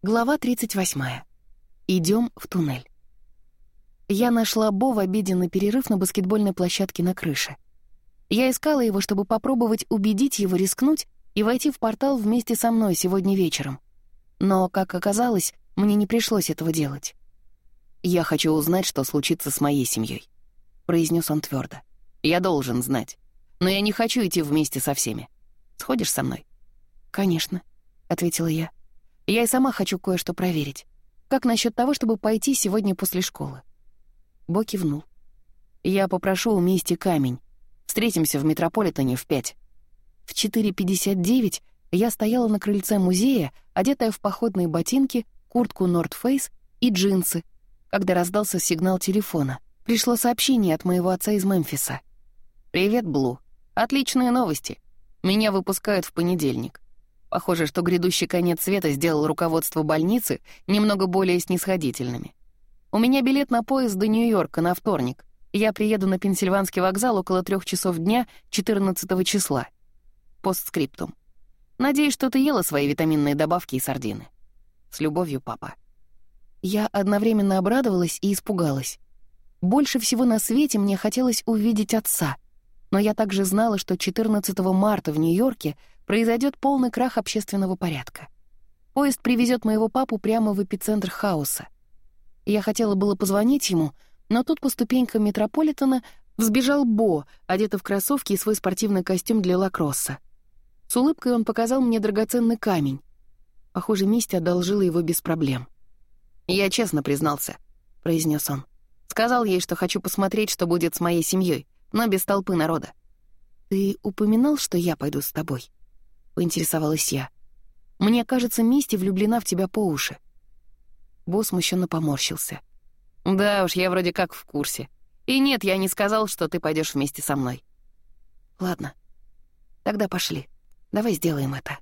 Глава 38. Идем в туннель. Я нашла Бо в обеденный перерыв на баскетбольной площадке на крыше. Я искала его, чтобы попробовать убедить его рискнуть и войти в портал вместе со мной сегодня вечером. Но, как оказалось, мне не пришлось этого делать. «Я хочу узнать, что случится с моей семьей», — произнес он твердо. «Я должен знать. Но я не хочу идти вместе со всеми. Сходишь со мной?» «Конечно», — ответила я. Я и сама хочу кое-что проверить. Как насчет того, чтобы пойти сегодня после школы?» Бо кивнул. «Я попрошу у Мисти камень. Встретимся в Метрополитене в пять». В 4.59 я стояла на крыльце музея, одетая в походные ботинки, куртку North Face и джинсы, когда раздался сигнал телефона. Пришло сообщение от моего отца из Мемфиса. «Привет, Блу. Отличные новости. Меня выпускают в понедельник. Похоже, что грядущий конец света сделал руководство больницы немного более снисходительными. У меня билет на поезд до Нью-Йорка на вторник. Я приеду на Пенсильванский вокзал около трех часов дня 14 числа. Постскриптум. Надеюсь, что ты ела свои витаминные добавки и сардины. С любовью, папа. Я одновременно обрадовалась и испугалась. Больше всего на свете мне хотелось увидеть отца, но я также знала, что 14 марта в Нью-Йорке произойдет полный крах общественного порядка. Поезд привезет моего папу прямо в эпицентр хаоса. Я хотела было позвонить ему, но тут по ступенькам метрополитена взбежал Бо, одетый в кроссовки и свой спортивный костюм для лакросса. С улыбкой он показал мне драгоценный камень. Похоже, Мистя одолжила его без проблем. «Я честно признался», — произнес он. «Сказал ей, что хочу посмотреть, что будет с моей семьей, но без толпы народа». «Ты упоминал, что я пойду с тобой?» — поинтересовалась я. «Мне кажется, Мисти влюблена в тебя по уши». Босс смущенно поморщился. «Да уж, я вроде как в курсе. И нет, я не сказал, что ты пойдешь вместе со мной». «Ладно, тогда пошли. Давай сделаем это».